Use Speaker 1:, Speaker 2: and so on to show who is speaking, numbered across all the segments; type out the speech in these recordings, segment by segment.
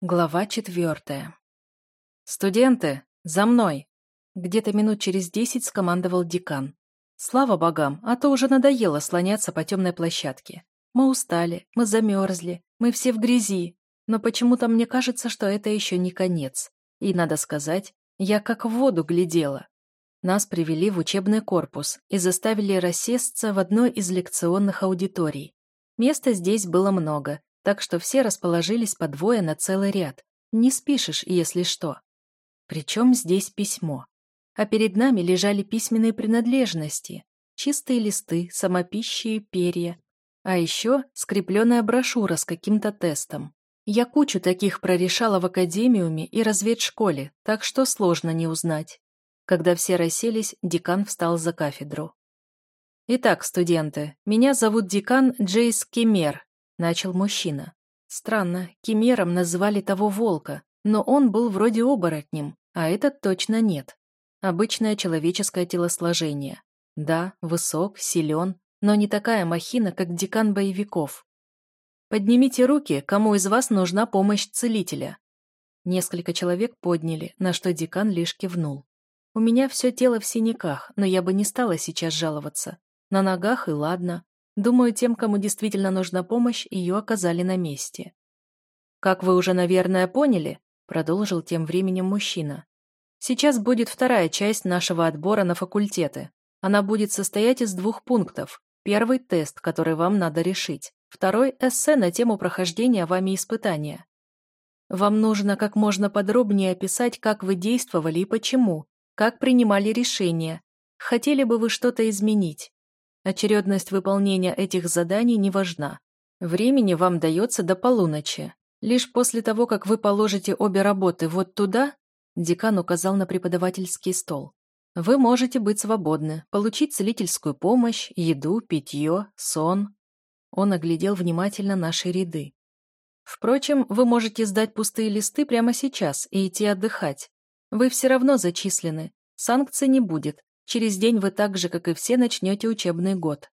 Speaker 1: Глава четвертая. «Студенты, за мной!» Где-то минут через десять скомандовал декан. Слава богам, а то уже надоело слоняться по темной площадке. Мы устали, мы замерзли, мы все в грязи, но почему-то мне кажется, что это еще не конец. И, надо сказать, я как в воду глядела. Нас привели в учебный корпус и заставили рассесться в одной из лекционных аудиторий. Места здесь было много, так что все расположились по двое на целый ряд. Не спишешь, если что. Причем здесь письмо. А перед нами лежали письменные принадлежности. Чистые листы, самопищи и перья. А еще скрепленная брошюра с каким-то тестом. Я кучу таких прорешала в академиуме и разведшколе, так что сложно не узнать. Когда все расселись, декан встал за кафедру. «Итак, студенты, меня зовут декан Джейс Кемер, Начал мужчина. Странно, кимером называли того волка, но он был вроде оборотнем, а этот точно нет. Обычное человеческое телосложение. Да, высок, силен, но не такая махина, как декан боевиков. Поднимите руки, кому из вас нужна помощь целителя. Несколько человек подняли, на что декан лишь кивнул. У меня все тело в синяках, но я бы не стала сейчас жаловаться. На ногах и ладно, Думаю, тем, кому действительно нужна помощь, ее оказали на месте. «Как вы уже, наверное, поняли», — продолжил тем временем мужчина, «сейчас будет вторая часть нашего отбора на факультеты. Она будет состоять из двух пунктов. Первый – тест, который вам надо решить. Второй – эссе на тему прохождения вами испытания. Вам нужно как можно подробнее описать, как вы действовали и почему, как принимали решения. Хотели бы вы что-то изменить? Очередность выполнения этих заданий не важна. Времени вам дается до полуночи. Лишь после того, как вы положите обе работы вот туда, декан указал на преподавательский стол, вы можете быть свободны, получить целительскую помощь, еду, питье, сон. Он оглядел внимательно наши ряды. Впрочем, вы можете сдать пустые листы прямо сейчас и идти отдыхать. Вы все равно зачислены. Санкций не будет, Через день вы так же, как и все, начнете учебный год.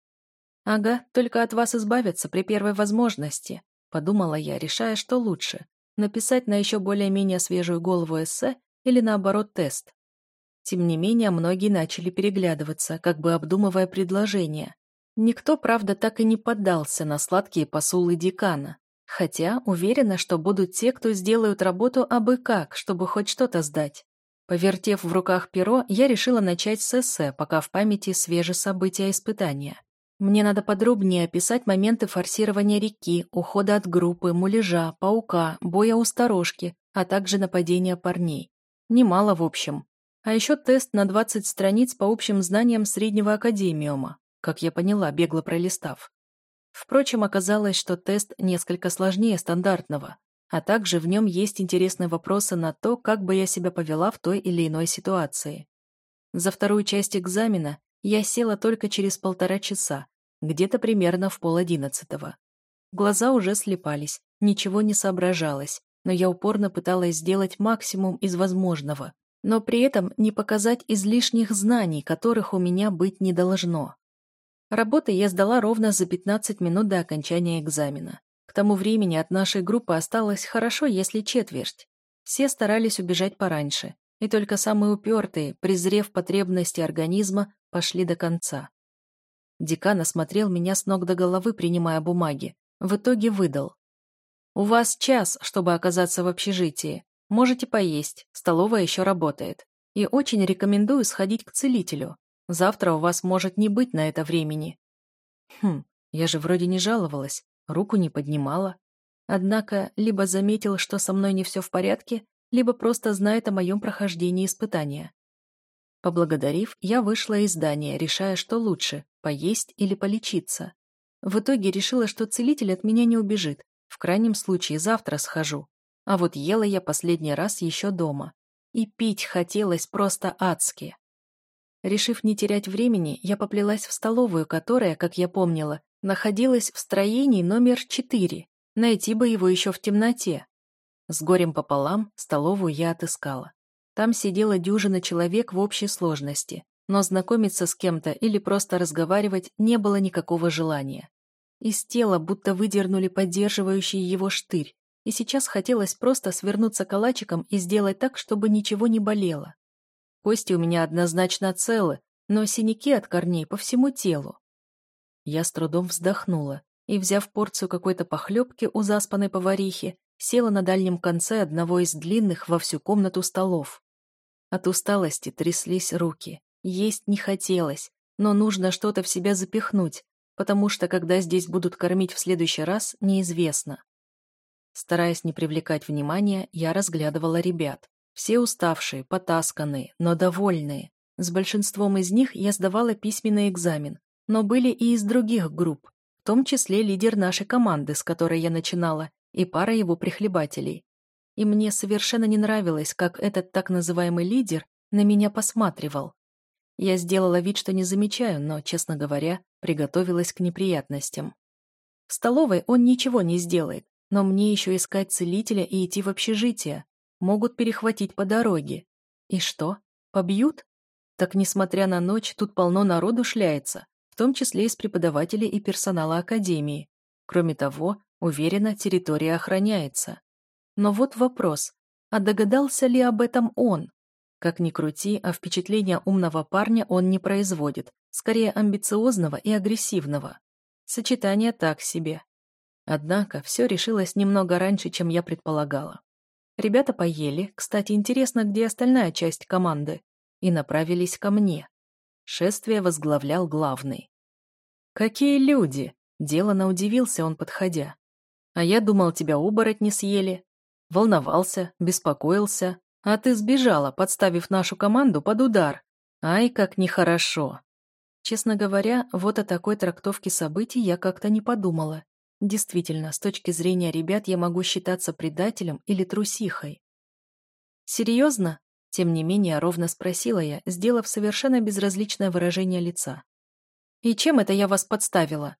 Speaker 1: Ага, только от вас избавиться при первой возможности, подумала я, решая, что лучше. Написать на еще более-менее свежую голову эссе или наоборот тест. Тем не менее, многие начали переглядываться, как бы обдумывая предложение. Никто, правда, так и не поддался на сладкие посулы декана. Хотя уверена, что будут те, кто сделают работу абы как, чтобы хоть что-то сдать. Повертев в руках перо, я решила начать с эссе, пока в памяти свежие события испытания. Мне надо подробнее описать моменты форсирования реки, ухода от группы, муляжа, паука, боя у сторожки, а также нападения парней. Немало, в общем. А еще тест на 20 страниц по общим знаниям среднего академиума, как я поняла, бегло пролистав. Впрочем, оказалось, что тест несколько сложнее стандартного а также в нем есть интересные вопросы на то, как бы я себя повела в той или иной ситуации. За вторую часть экзамена я села только через полтора часа, где-то примерно в пол одиннадцатого. Глаза уже слепались, ничего не соображалось, но я упорно пыталась сделать максимум из возможного, но при этом не показать излишних знаний, которых у меня быть не должно. Работы я сдала ровно за 15 минут до окончания экзамена. К тому времени от нашей группы осталось хорошо, если четверть. Все старались убежать пораньше, и только самые упертые, презрев потребности организма, пошли до конца. Декан осмотрел меня с ног до головы, принимая бумаги. В итоге выдал. «У вас час, чтобы оказаться в общежитии. Можете поесть, столовая еще работает. И очень рекомендую сходить к целителю. Завтра у вас может не быть на это времени». Хм, я же вроде не жаловалась руку не поднимала. Однако либо заметил, что со мной не все в порядке, либо просто знает о моем прохождении испытания. Поблагодарив, я вышла из здания, решая, что лучше – поесть или полечиться. В итоге решила, что целитель от меня не убежит, в крайнем случае завтра схожу. А вот ела я последний раз еще дома. И пить хотелось просто адски. Решив не терять времени, я поплелась в столовую, которая, как я помнила, находилась в строении номер 4. Найти бы его еще в темноте. С горем пополам столовую я отыскала. Там сидела дюжина человек в общей сложности, но знакомиться с кем-то или просто разговаривать не было никакого желания. Из тела будто выдернули поддерживающий его штырь, и сейчас хотелось просто свернуться калачиком и сделать так, чтобы ничего не болело. Кости у меня однозначно целы, но синяки от корней по всему телу. Я с трудом вздохнула и, взяв порцию какой-то похлебки у заспанной поварихи, села на дальнем конце одного из длинных во всю комнату столов. От усталости тряслись руки. Есть не хотелось, но нужно что-то в себя запихнуть, потому что когда здесь будут кормить в следующий раз, неизвестно. Стараясь не привлекать внимания, я разглядывала ребят. Все уставшие, потасканные, но довольные. С большинством из них я сдавала письменный экзамен, но были и из других групп, в том числе лидер нашей команды, с которой я начинала, и пара его прихлебателей. И мне совершенно не нравилось, как этот так называемый лидер на меня посматривал. Я сделала вид, что не замечаю, но, честно говоря, приготовилась к неприятностям. В столовой он ничего не сделает, но мне еще искать целителя и идти в общежитие. Могут перехватить по дороге. И что? Побьют? Так, несмотря на ночь, тут полно народу шляется, том числе из преподавателей и персонала академии. Кроме того, уверена, территория охраняется. Но вот вопрос, а догадался ли об этом он? Как ни крути, а впечатление умного парня он не производит, скорее амбициозного и агрессивного. Сочетание так себе. Однако все решилось немного раньше, чем я предполагала. Ребята поели, кстати, интересно, где остальная часть команды, и направились ко мне. Шествие возглавлял главный. «Какие люди!» – делано удивился он, подходя. «А я думал, тебя оборотни съели. Волновался, беспокоился, а ты сбежала, подставив нашу команду под удар. Ай, как нехорошо. Честно говоря, вот о такой трактовке событий я как-то не подумала. Действительно, с точки зрения ребят я могу считаться предателем или трусихой. Серьезно? Тем не менее, ровно спросила я, сделав совершенно безразличное выражение лица. И чем это я вас подставила?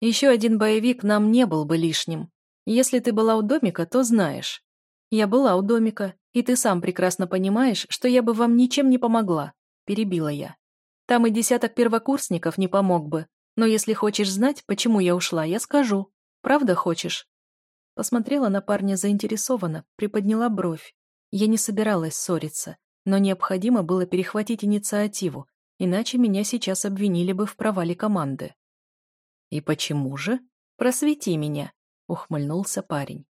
Speaker 1: Еще один боевик нам не был бы лишним. Если ты была у домика, то знаешь. Я была у домика, и ты сам прекрасно понимаешь, что я бы вам ничем не помогла», – перебила я. «Там и десяток первокурсников не помог бы, но если хочешь знать, почему я ушла, я скажу. Правда хочешь?» Посмотрела на парня заинтересованно, приподняла бровь. Я не собиралась ссориться, но необходимо было перехватить инициативу, иначе меня сейчас обвинили бы в провале команды. «И почему же? Просвети меня», — ухмыльнулся парень.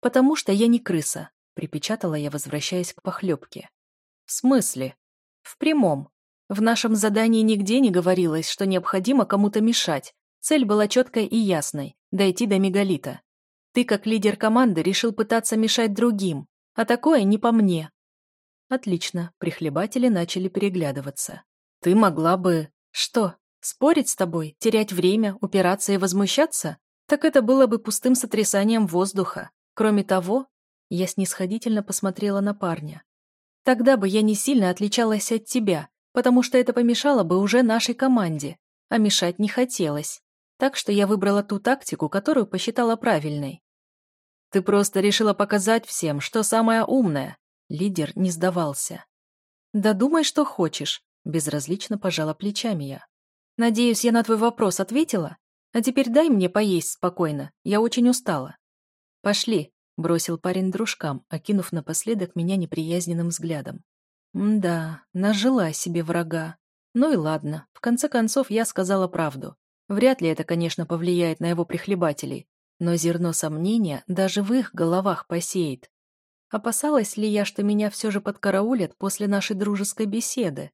Speaker 1: «Потому что я не крыса припечатала я, возвращаясь к похлебке. «В смысле?» «В прямом. В нашем задании нигде не говорилось, что необходимо кому-то мешать. Цель была четкой и ясной – дойти до мегалита. Ты, как лидер команды, решил пытаться мешать другим, а такое не по мне». «Отлично», – прихлебатели начали переглядываться. «Ты могла бы...» «Что, спорить с тобой, терять время, упираться и возмущаться? Так это было бы пустым сотрясанием воздуха. Кроме того, я снисходительно посмотрела на парня. «Тогда бы я не сильно отличалась от тебя, потому что это помешало бы уже нашей команде, а мешать не хотелось. Так что я выбрала ту тактику, которую посчитала правильной». «Ты просто решила показать всем, что самая умная», Лидер не сдавался. «Да думай, что хочешь», — безразлично пожала плечами я. «Надеюсь, я на твой вопрос ответила? А теперь дай мне поесть спокойно, я очень устала». «Пошли», Бросил парень дружкам, окинув напоследок меня неприязненным взглядом. Да, нажила себе врага. Ну и ладно, в конце концов я сказала правду. Вряд ли это, конечно, повлияет на его прихлебателей, но зерно сомнения даже в их головах посеет. Опасалась ли я, что меня все же подкараулят после нашей дружеской беседы?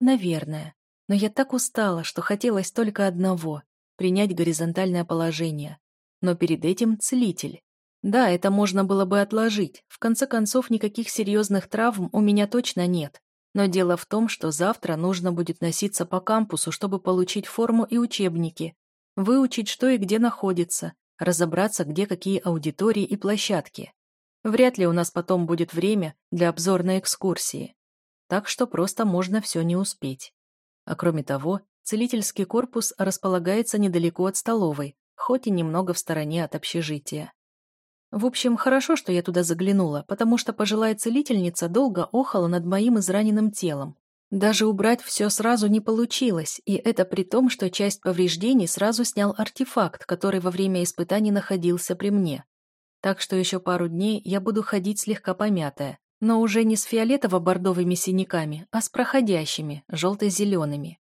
Speaker 1: Наверное. Но я так устала, что хотелось только одного — принять горизонтальное положение. Но перед этим целитель. Да, это можно было бы отложить. В конце концов, никаких серьезных травм у меня точно нет. Но дело в том, что завтра нужно будет носиться по кампусу, чтобы получить форму и учебники, выучить, что и где находится, разобраться, где какие аудитории и площадки. Вряд ли у нас потом будет время для обзорной экскурсии. Так что просто можно все не успеть. А кроме того, целительский корпус располагается недалеко от столовой, хоть и немного в стороне от общежития. В общем, хорошо, что я туда заглянула, потому что пожилая целительница долго охала над моим израненным телом. Даже убрать все сразу не получилось, и это при том, что часть повреждений сразу снял артефакт, который во время испытаний находился при мне. Так что еще пару дней я буду ходить слегка помятая, но уже не с фиолетово-бордовыми синяками, а с проходящими, желто-зелеными.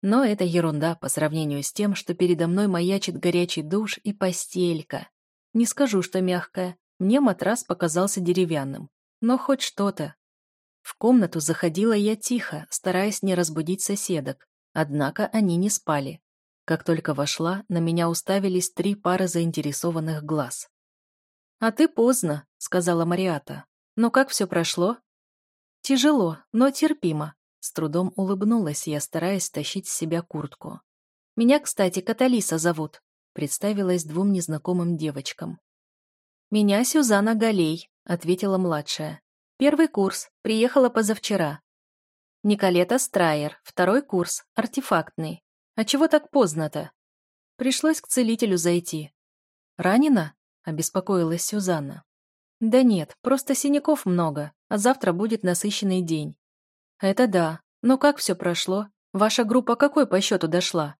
Speaker 1: Но это ерунда по сравнению с тем, что передо мной маячит горячий душ и постелька. Не скажу, что мягкая, мне матрас показался деревянным, но хоть что-то. В комнату заходила я тихо, стараясь не разбудить соседок, однако они не спали. Как только вошла, на меня уставились три пары заинтересованных глаз. «А ты поздно», — сказала Мариата. «Но как все прошло?» «Тяжело, но терпимо», — с трудом улыбнулась я, стараясь тащить с себя куртку. «Меня, кстати, Каталиса зовут», — представилась двум незнакомым девочкам. «Меня Сюзанна Галей», — ответила младшая. «Первый курс, приехала позавчера». «Николета Страйер, второй курс, артефактный. А чего так поздно-то? Пришлось к целителю зайти. Ранена? Обеспокоилась Сюзанна. Да нет, просто синяков много, а завтра будет насыщенный день. Это да. Но как все прошло? Ваша группа какой по счету дошла?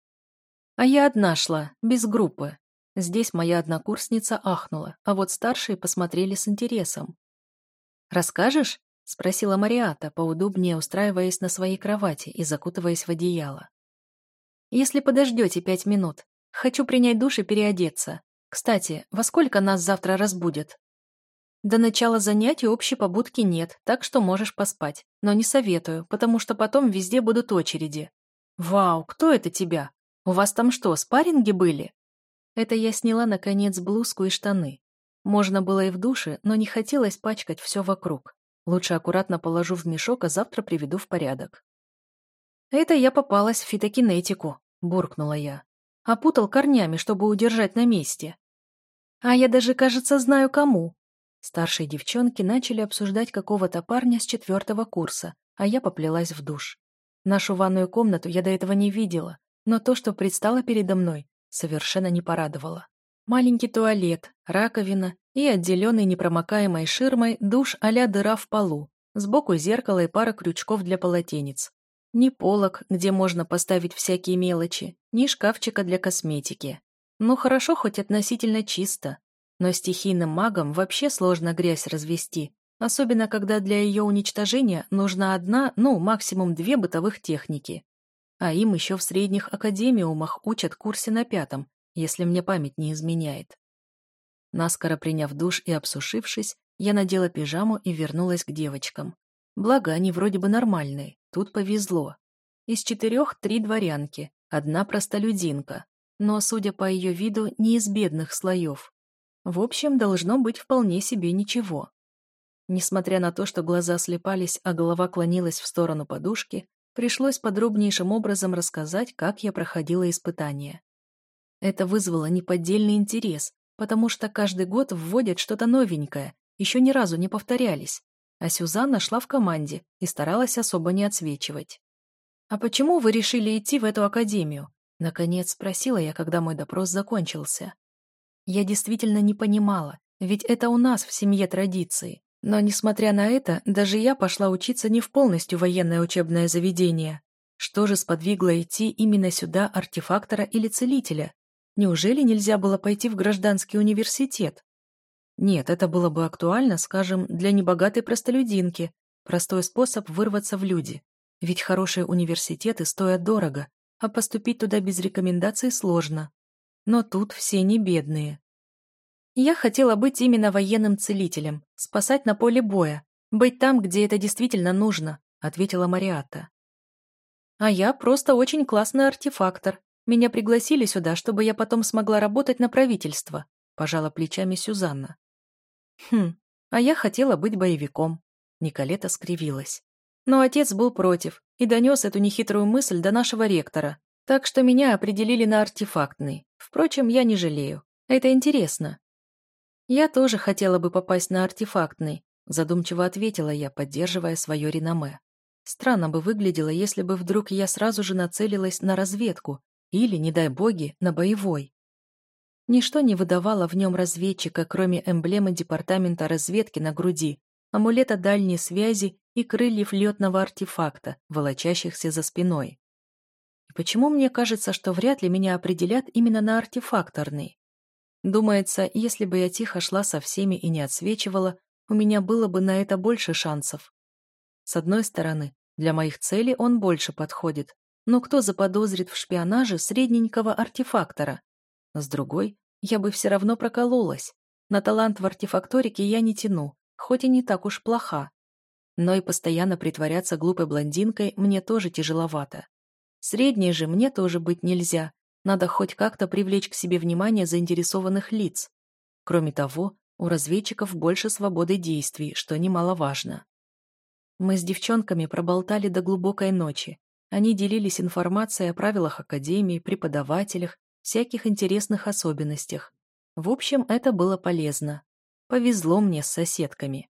Speaker 1: А я одна шла, без группы. Здесь моя однокурсница ахнула, а вот старшие посмотрели с интересом. «Расскажешь?» — спросила Мариата, поудобнее устраиваясь на своей кровати и закутываясь в одеяло. Если подождете пять минут. Хочу принять душ и переодеться. Кстати, во сколько нас завтра разбудят? До начала занятий общей побудки нет, так что можешь поспать. Но не советую, потому что потом везде будут очереди. Вау, кто это тебя? У вас там что, спарринги были? Это я сняла, наконец, блузку и штаны. Можно было и в душе, но не хотелось пачкать все вокруг. Лучше аккуратно положу в мешок, а завтра приведу в порядок. «Это я попалась в фитокинетику», — буркнула я. «Опутал корнями, чтобы удержать на месте». «А я даже, кажется, знаю кому». Старшие девчонки начали обсуждать какого-то парня с четвертого курса, а я поплелась в душ. Нашу ванную комнату я до этого не видела, но то, что предстало передо мной, совершенно не порадовало. Маленький туалет, раковина и отделенный непромокаемой ширмой душ а дыра в полу, сбоку зеркало и пара крючков для полотенец. Ни полок, где можно поставить всякие мелочи, ни шкафчика для косметики. Ну хорошо, хоть относительно чисто. Но стихийным магам вообще сложно грязь развести, особенно когда для ее уничтожения нужна одна, ну, максимум две бытовых техники. А им еще в средних академиумах учат курсе на пятом, если мне память не изменяет. Наскоро приняв душ и обсушившись, я надела пижаму и вернулась к девочкам. Благо, они вроде бы нормальные. Тут повезло. Из четырех три дворянки, одна простолюдинка, но, судя по ее виду, не из бедных слоев. В общем, должно быть вполне себе ничего. Несмотря на то, что глаза слепались, а голова клонилась в сторону подушки, пришлось подробнейшим образом рассказать, как я проходила испытания. Это вызвало неподдельный интерес, потому что каждый год вводят что-то новенькое, еще ни разу не повторялись, а Сюзанна шла в команде и старалась особо не отсвечивать. «А почему вы решили идти в эту академию?» Наконец спросила я, когда мой допрос закончился. Я действительно не понимала, ведь это у нас в семье традиции. Но, несмотря на это, даже я пошла учиться не в полностью военное учебное заведение. Что же сподвигло идти именно сюда артефактора или целителя? Неужели нельзя было пойти в гражданский университет? Нет, это было бы актуально, скажем, для небогатой простолюдинки, простой способ вырваться в люди. Ведь хорошие университеты стоят дорого, а поступить туда без рекомендаций сложно. Но тут все не бедные. Я хотела быть именно военным целителем, спасать на поле боя, быть там, где это действительно нужно, ответила Мариатта. А я просто очень классный артефактор. Меня пригласили сюда, чтобы я потом смогла работать на правительство, пожала плечами Сюзанна. Хм, а я хотела быть боевиком. Николета скривилась. Но отец был против и донес эту нехитрую мысль до нашего ректора, так что меня определили на артефактный. Впрочем, я не жалею. Это интересно. Я тоже хотела бы попасть на артефактный, задумчиво ответила я, поддерживая свое реноме. Странно бы выглядело, если бы вдруг я сразу же нацелилась на разведку или, не дай боги, на боевой. Ничто не выдавало в нем разведчика, кроме эмблемы департамента разведки на груди, амулета дальней связи и крыльев летного артефакта, волочащихся за спиной. И почему мне кажется, что вряд ли меня определят именно на артефакторный? Думается, если бы я тихо шла со всеми и не отсвечивала, у меня было бы на это больше шансов. С одной стороны, для моих целей он больше подходит, но кто заподозрит в шпионаже средненького артефактора? С другой, я бы все равно прокололась. На талант в артефакторике я не тяну, хоть и не так уж плоха. Но и постоянно притворяться глупой блондинкой мне тоже тяжеловато. Средней же мне тоже быть нельзя, надо хоть как-то привлечь к себе внимание заинтересованных лиц. Кроме того, у разведчиков больше свободы действий, что немаловажно. Мы с девчонками проболтали до глубокой ночи. Они делились информацией о правилах Академии, преподавателях, всяких интересных особенностях. В общем, это было полезно. Повезло мне с соседками.